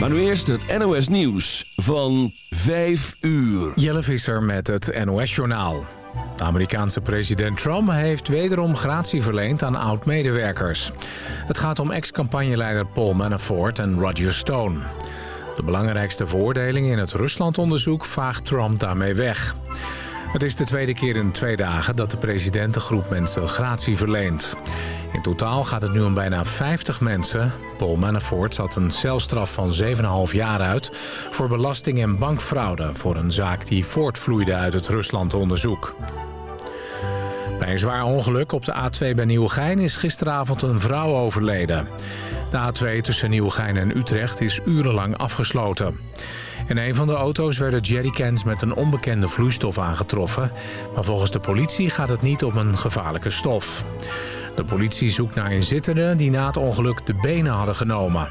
Maar nu eerst het NOS Nieuws van 5 uur. Jelle Visser met het NOS Journaal. De Amerikaanse president Trump heeft wederom gratie verleend aan oud-medewerkers. Het gaat om ex-campagneleider Paul Manafort en Roger Stone. De belangrijkste veroordeling in het Ruslandonderzoek vaagt Trump daarmee weg. Het is de tweede keer in twee dagen dat de president een groep mensen gratie verleent. In totaal gaat het nu om bijna 50 mensen. Paul Manafort zat een celstraf van 7,5 jaar uit... voor belasting en bankfraude voor een zaak die voortvloeide uit het Ruslandonderzoek. Bij een zwaar ongeluk op de A2 bij Nieuwegein is gisteravond een vrouw overleden. De A2 tussen Nieuwegein en Utrecht is urenlang afgesloten. In een van de auto's werden jerrycans met een onbekende vloeistof aangetroffen. Maar volgens de politie gaat het niet om een gevaarlijke stof. De politie zoekt naar inzittenden die na het ongeluk de benen hadden genomen.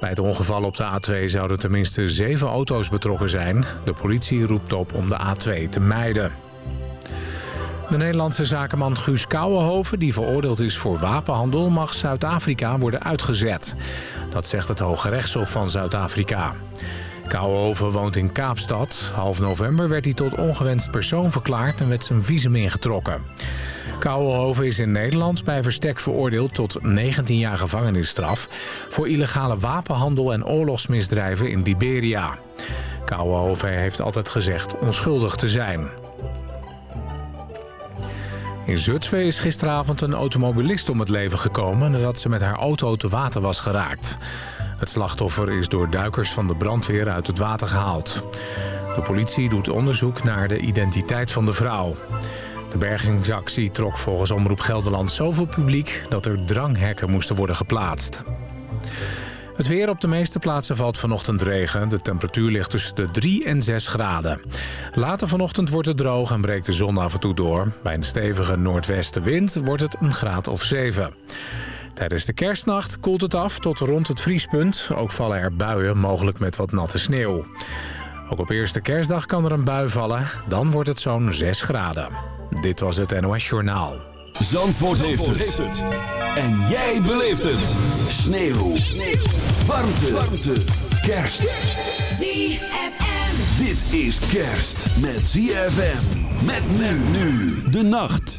Bij het ongeval op de A2 zouden tenminste zeven auto's betrokken zijn. De politie roept op om de A2 te mijden. De Nederlandse zakenman Guus Kouwenhoven, die veroordeeld is voor wapenhandel... mag Zuid-Afrika worden uitgezet. Dat zegt het Hoge Rechtshof van Zuid-Afrika. Kouwenhoven woont in Kaapstad. Half november werd hij tot ongewenst persoon verklaard en werd zijn visum ingetrokken. Kouwenhoven is in Nederland bij verstek veroordeeld tot 19 jaar gevangenisstraf... voor illegale wapenhandel en oorlogsmisdrijven in Liberia. Kouwenhoven heeft altijd gezegd onschuldig te zijn. In Zutphen is gisteravond een automobilist om het leven gekomen... nadat ze met haar auto te water was geraakt. Het slachtoffer is door duikers van de brandweer uit het water gehaald. De politie doet onderzoek naar de identiteit van de vrouw. De bergingsactie trok volgens Omroep Gelderland zoveel publiek... dat er dranghekken moesten worden geplaatst. Het weer op de meeste plaatsen valt vanochtend regen. De temperatuur ligt tussen de 3 en 6 graden. Later vanochtend wordt het droog en breekt de zon af en toe door. Bij een stevige noordwestenwind wordt het een graad of 7. Tijdens de kerstnacht koelt het af tot rond het vriespunt. Ook vallen er buien, mogelijk met wat natte sneeuw. Ook op eerste kerstdag kan er een bui vallen. Dan wordt het zo'n 6 graden. Dit was het NOS Journaal. Zandvoort, heeft, het. En jij beleeft het. Sneeuw. Sneeuw. Warmte. Warmte. Kerst. ZFM. Dit is kerst met ZFM. Met men nu. De nacht.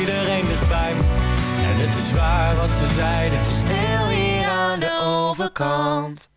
iedereen dichtbij me. En het is waar wat ze zeiden. Stil hier aan de overkant.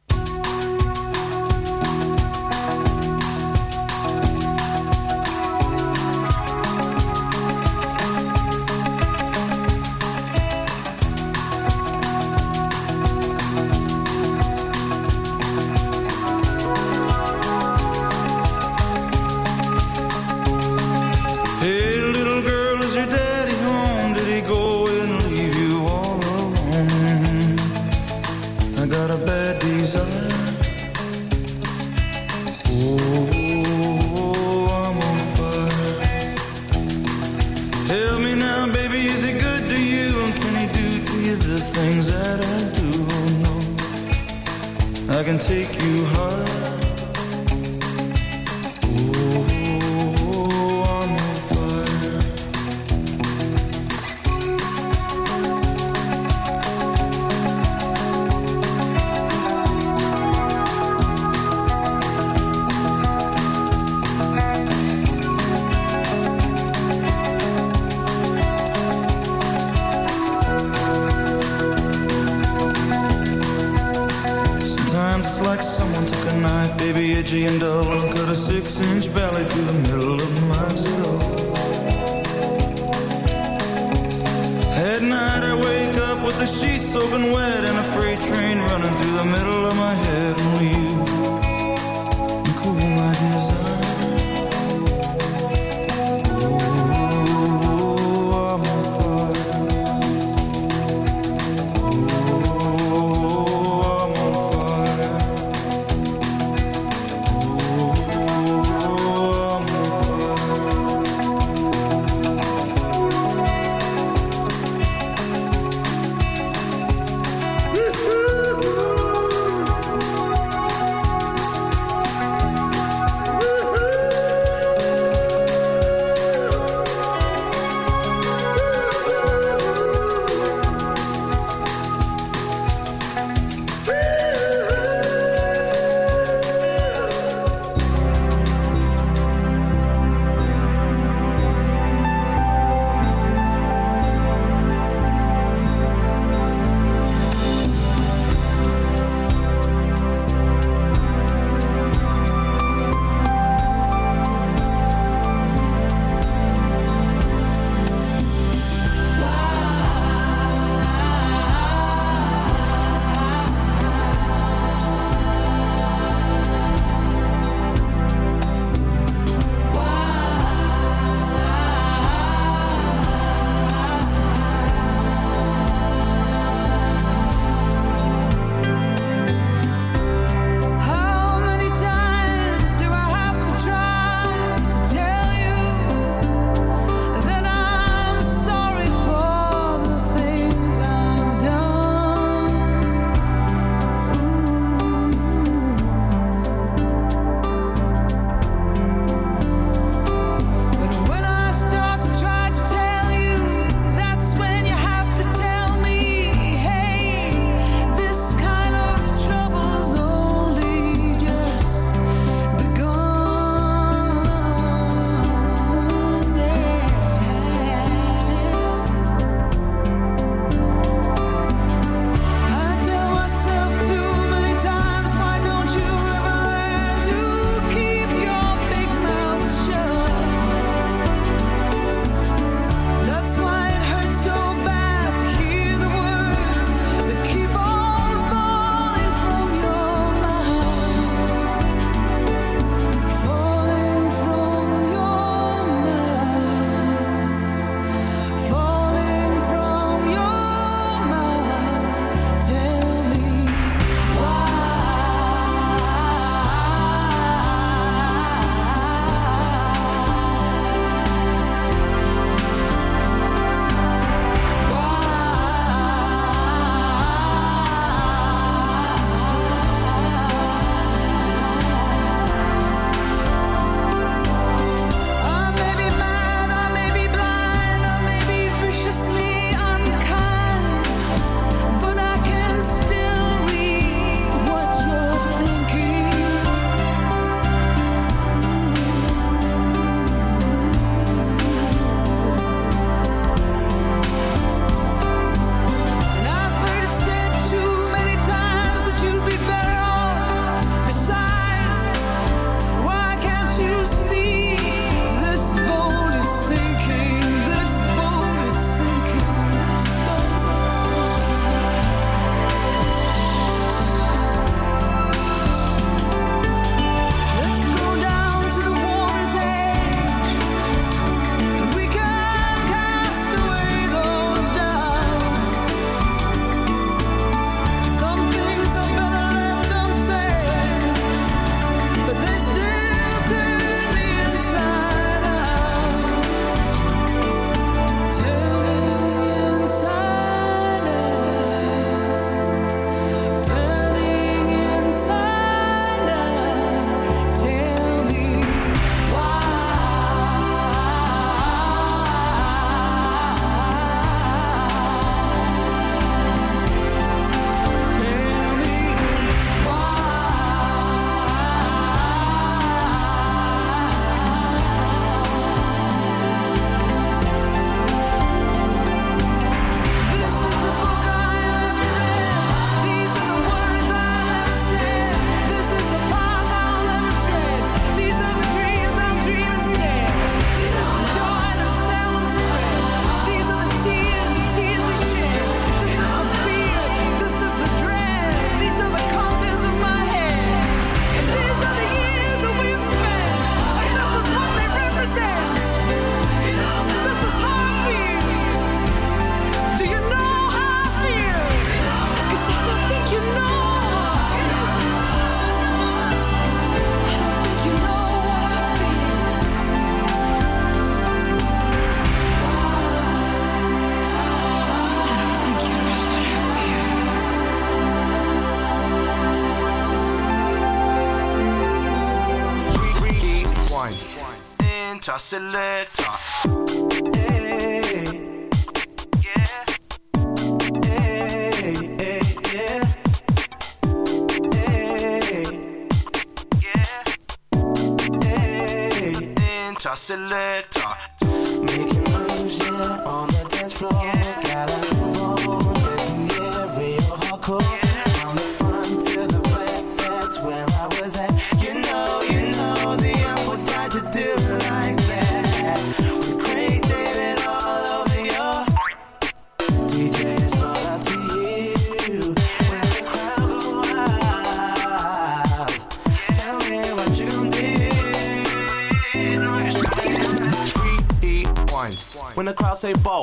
I select.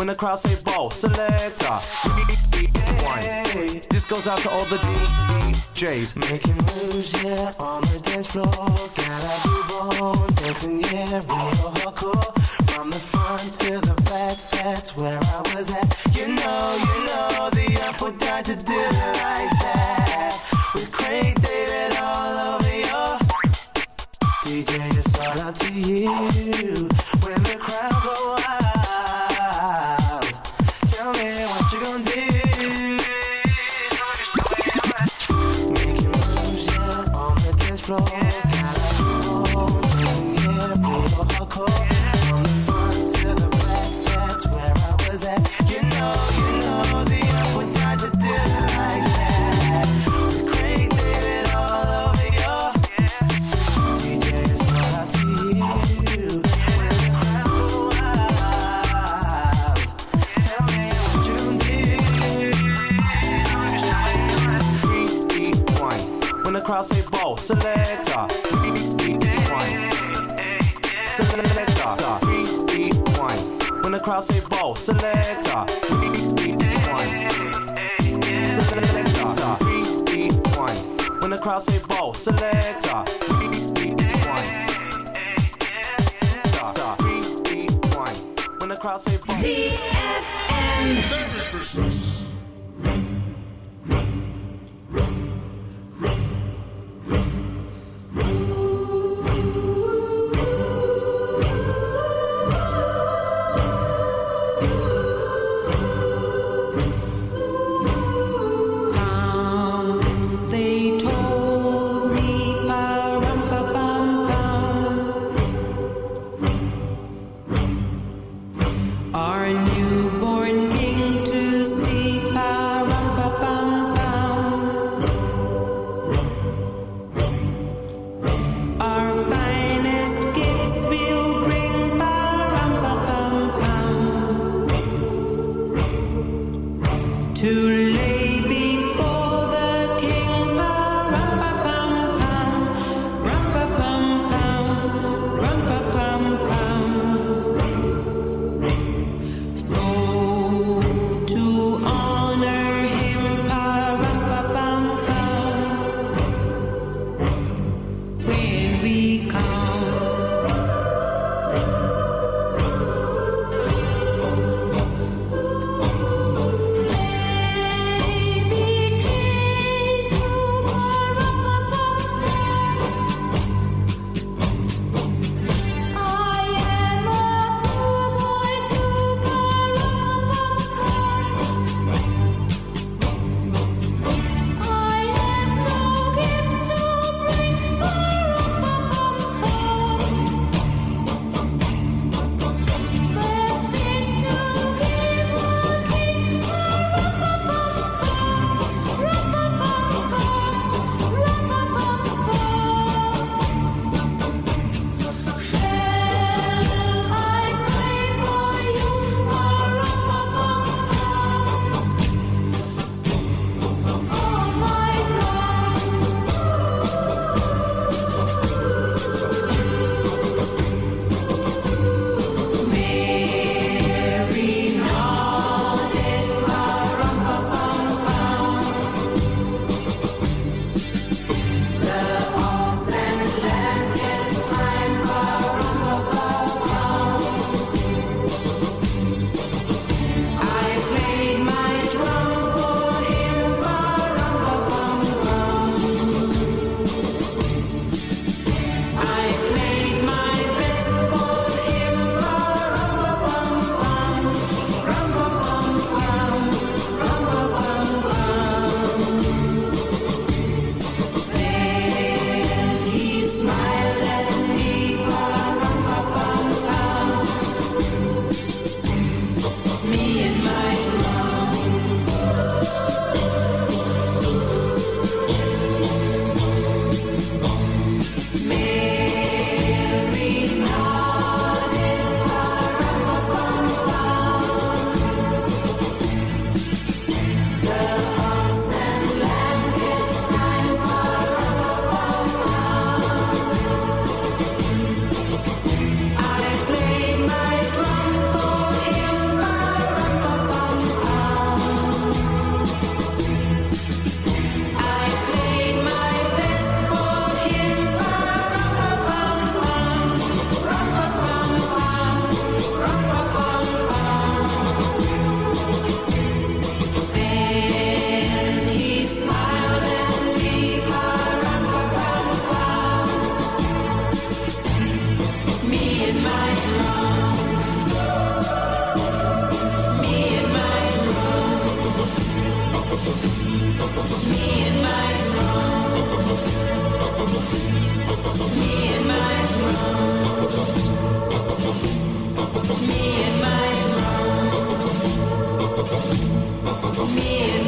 When the crowd say ball, selector. This goes out to all the DJs. Making moves, yeah, on the dance floor. Gotta move on, dancing, yeah, real hardcore. From the front to the back, that's where I was at. You know, you know, the die to do it like that. With Craig David all over your DJ, it's all up to you. When the crowd go floor. Ball, selector. Selector. When the crowd say ball, selector. Selector. When the crowd say ball, selector. Rewind. When the crowd say ball. ZFM. Merry Christmas. Me and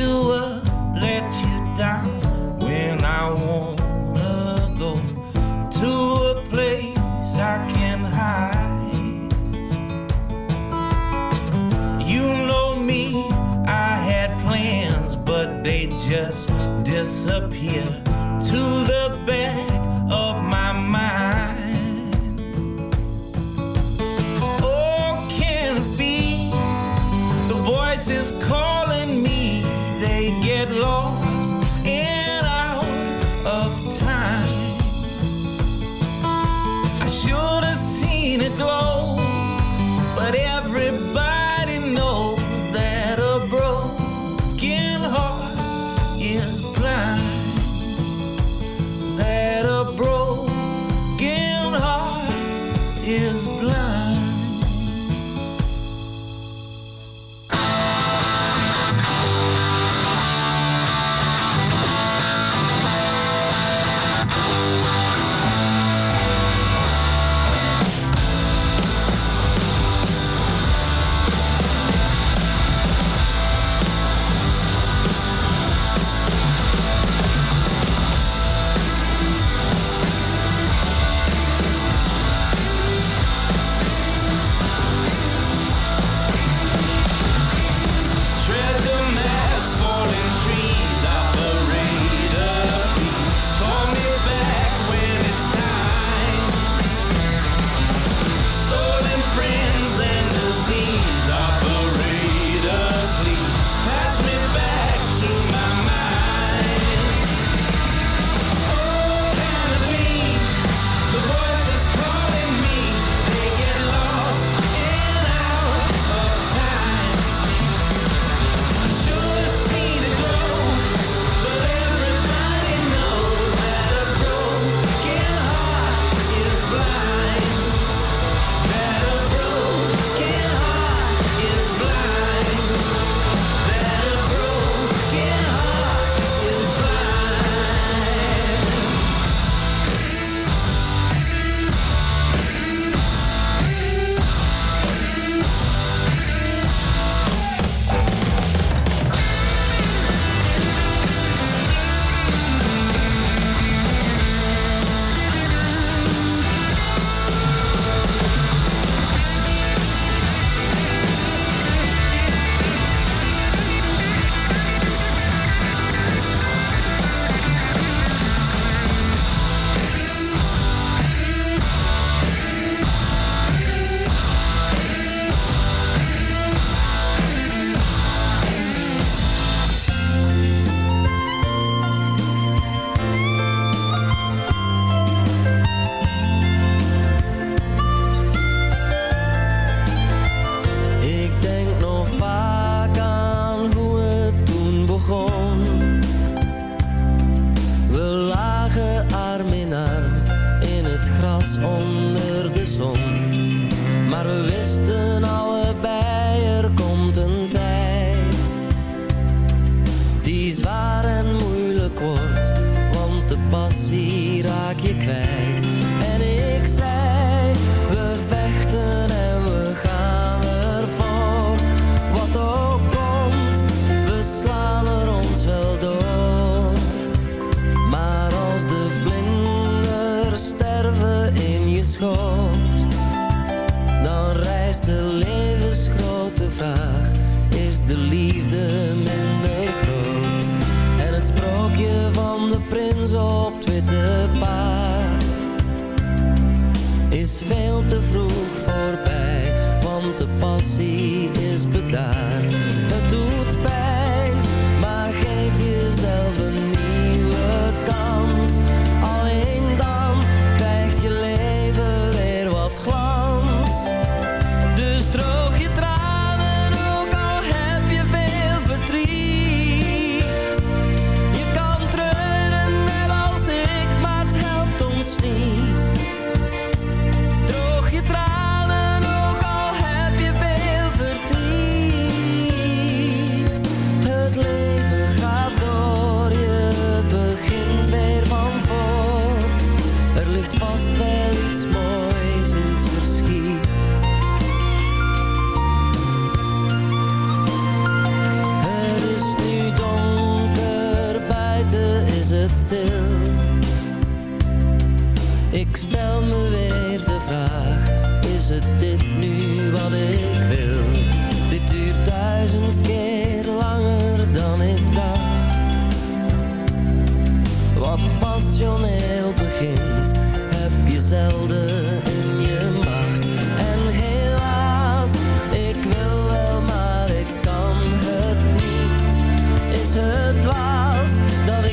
you up, let you down when I wanna go to a place I can hide. You know me, I had plans, but they just disappeared.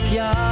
Jou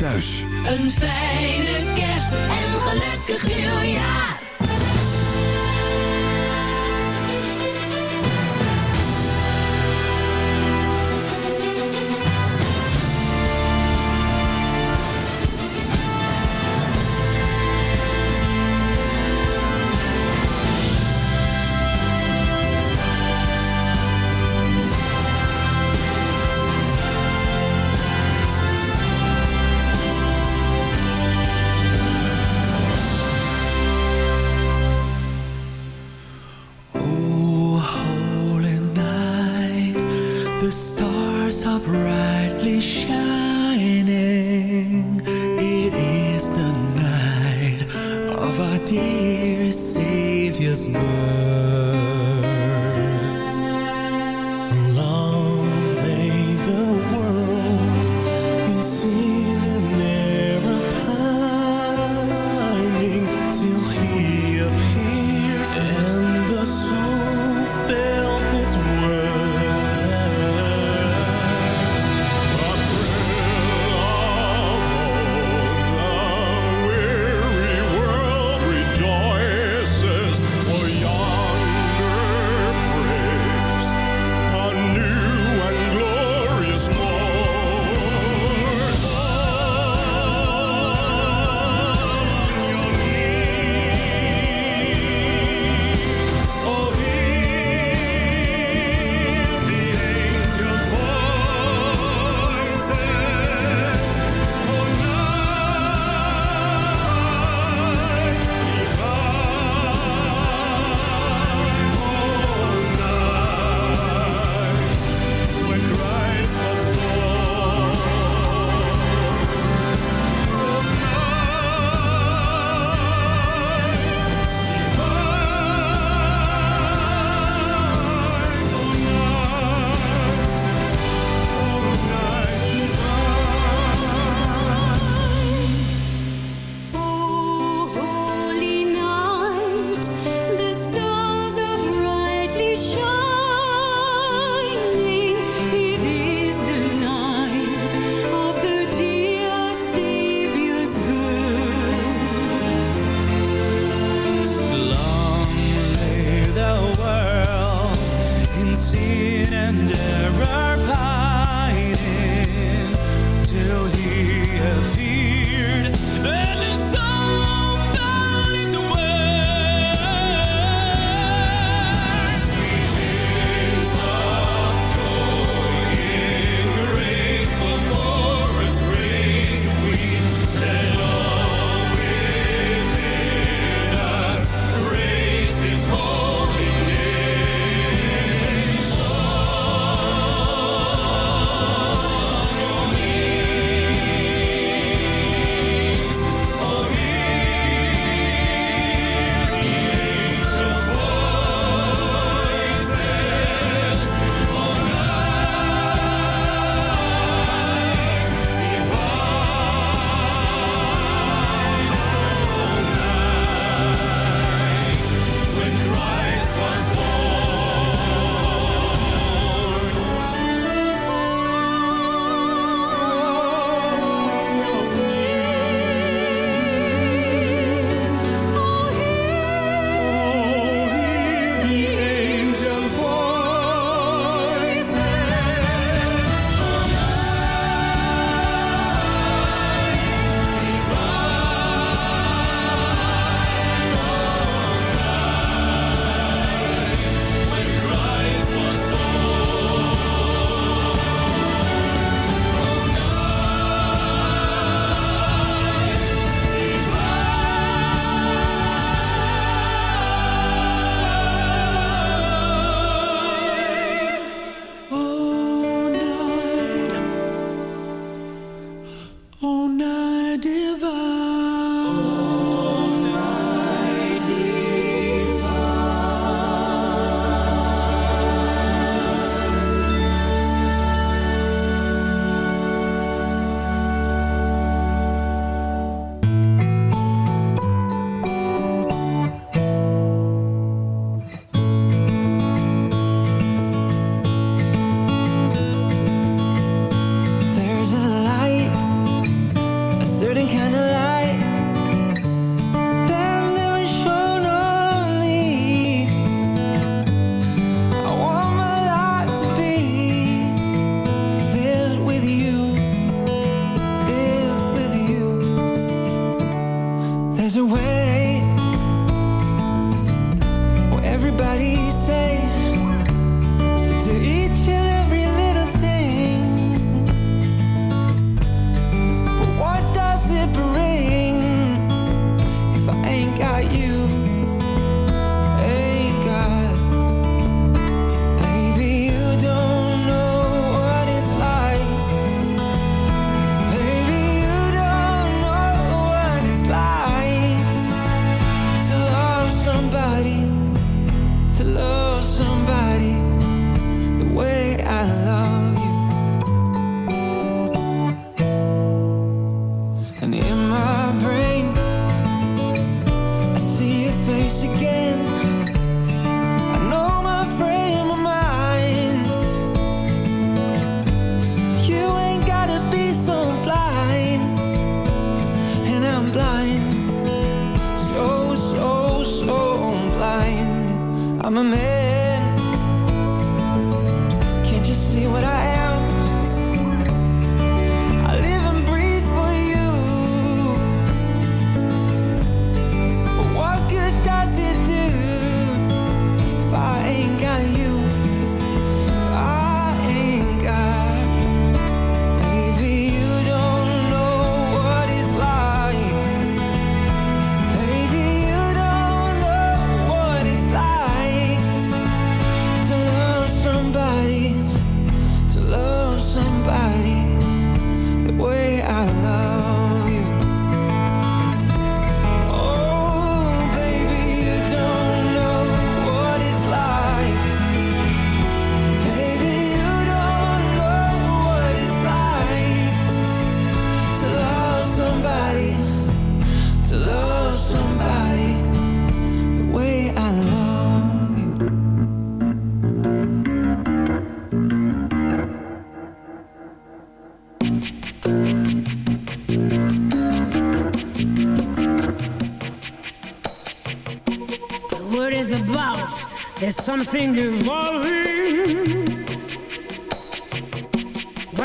thuis.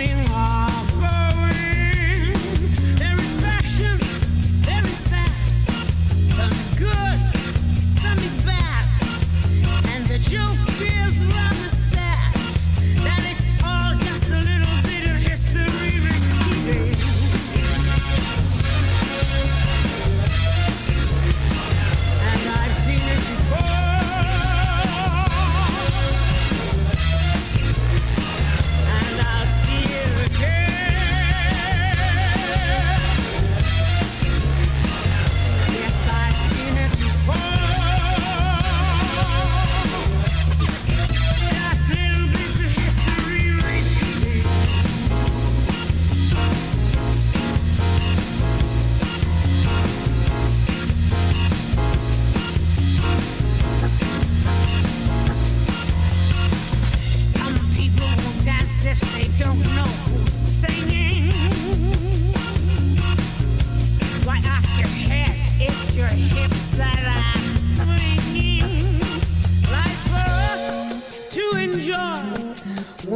in love